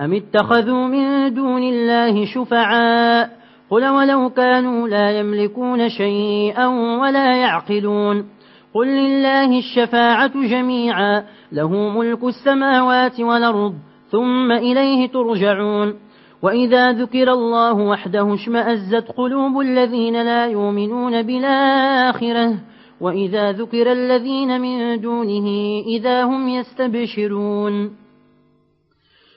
أم اتخذوا من دون الله شفعاء؟ قل ولو كانوا لا يملكون شيئا ولا يعقلون. قل لله الشفاعة جميعا له ملك السماوات والأرض ثم إليه ترجعون. وإذا ذكر الله وحده اشمأزت قلوب الذين لا يؤمنون بالآخرة. وإذا ذكر الذين من دونه إذا هم يستبشرون.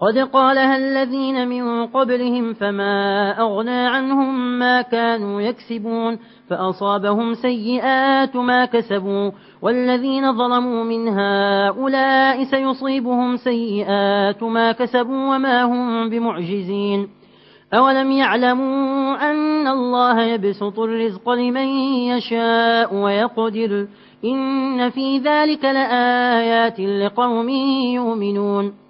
قد قالها الذين من قبلهم فما أغنى عنهم ما كانوا يكسبون فأصابهم سيئات ما كسبوا والذين ظلموا من هؤلاء سيصيبهم سيئات ما كسبوا وما هم بمعجزين أولم يعلموا أن الله يبسط الرزق لمن يشاء ويقدر إن في ذلك لآيات لقوم يؤمنون